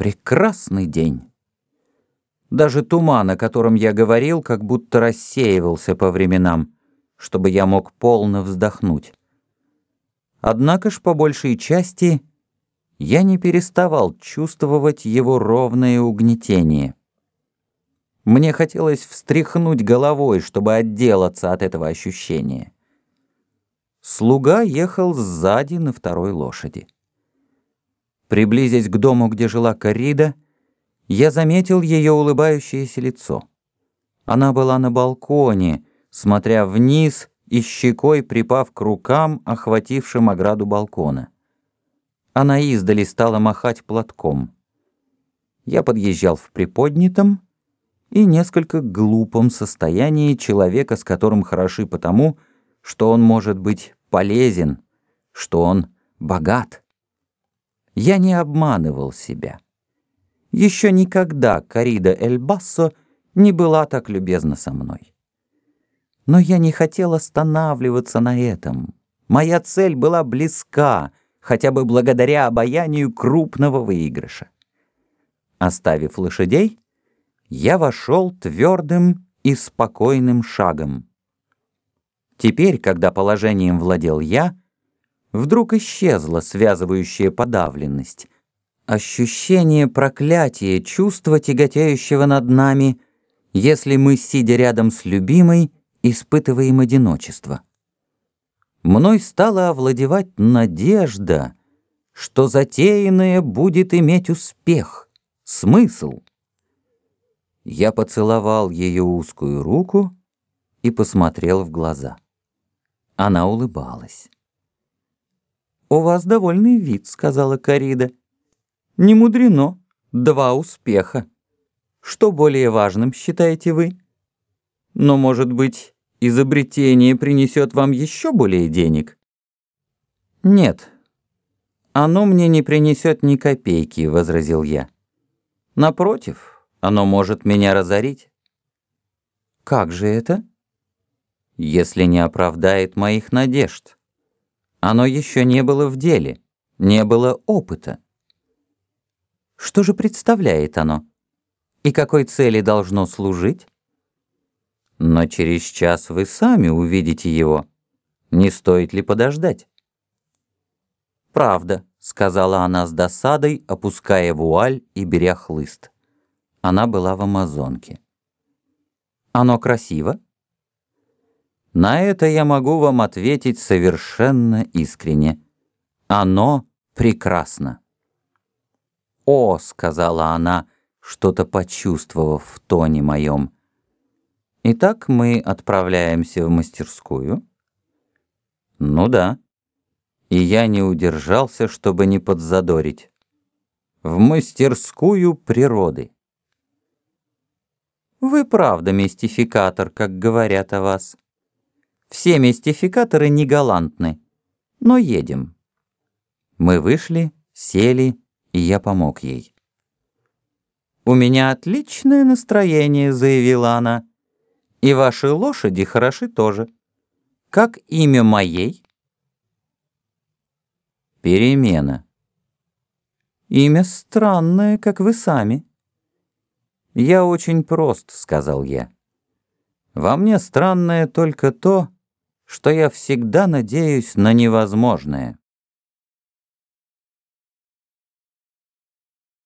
Прекрасный день. Даже туман, о котором я говорил, как будто рассеивался по временам, чтобы я мог полно вздохнуть. Однако ж, по большей части, я не переставал чувствовать его ровное угнетение. Мне хотелось встряхнуть головой, чтобы отделаться от этого ощущения. Слуга ехал сзади на второй лошади. Приблизясь к дому, где жила Карида, я заметил ее улыбающееся лицо. Она была на балконе, смотря вниз и щекой припав к рукам, охватившим ограду балкона. Она издали стала махать платком. Я подъезжал в приподнятом и несколько глупом состоянии человека, с которым хороши потому, что он может быть полезен, что он богат. Я не обманывал себя. Еще никогда Карида Эль-Бассо не была так любезна со мной. Но я не хотел останавливаться на этом. Моя цель была близка, хотя бы благодаря обаянию крупного выигрыша. Оставив лошадей, я вошел твердым и спокойным шагом. Теперь, когда положением владел я, вдруг исчезла связывающая подавленность, ощущение проклятия, чувство тяготеющего над нами, если мы, сидя рядом с любимой, испытываем одиночество. Мной стала овладевать надежда, что затеянное будет иметь успех, смысл. Я поцеловал ее узкую руку и посмотрел в глаза. Она улыбалась. «У вас довольный вид», — сказала Карида. «Не мудрено. Два успеха. Что более важным считаете вы? Но, может быть, изобретение принесет вам еще более денег?» «Нет, оно мне не принесет ни копейки», — возразил я. «Напротив, оно может меня разорить». «Как же это?» «Если не оправдает моих надежд». Оно еще не было в деле, не было опыта. Что же представляет оно? И какой цели должно служить? Но через час вы сами увидите его. Не стоит ли подождать? «Правда», — сказала она с досадой, опуская вуаль и беря хлыст. Она была в Амазонке. «Оно красиво?» На это я могу вам ответить совершенно искренне. Оно прекрасно. «О», — сказала она, что-то почувствовав в тоне моем. «Итак, мы отправляемся в мастерскую?» «Ну да». И я не удержался, чтобы не подзадорить. «В мастерскую природы». «Вы правда мистификатор, как говорят о вас». Все мистификаторы не галантны. Но едем. Мы вышли, сели, и я помог ей. «У меня отличное настроение», — заявила она. «И ваши лошади хороши тоже. Как имя моей?» «Перемена». «Имя странное, как вы сами». «Я очень прост», — сказал я. «Во мне странное только то, что я всегда надеюсь на невозможное.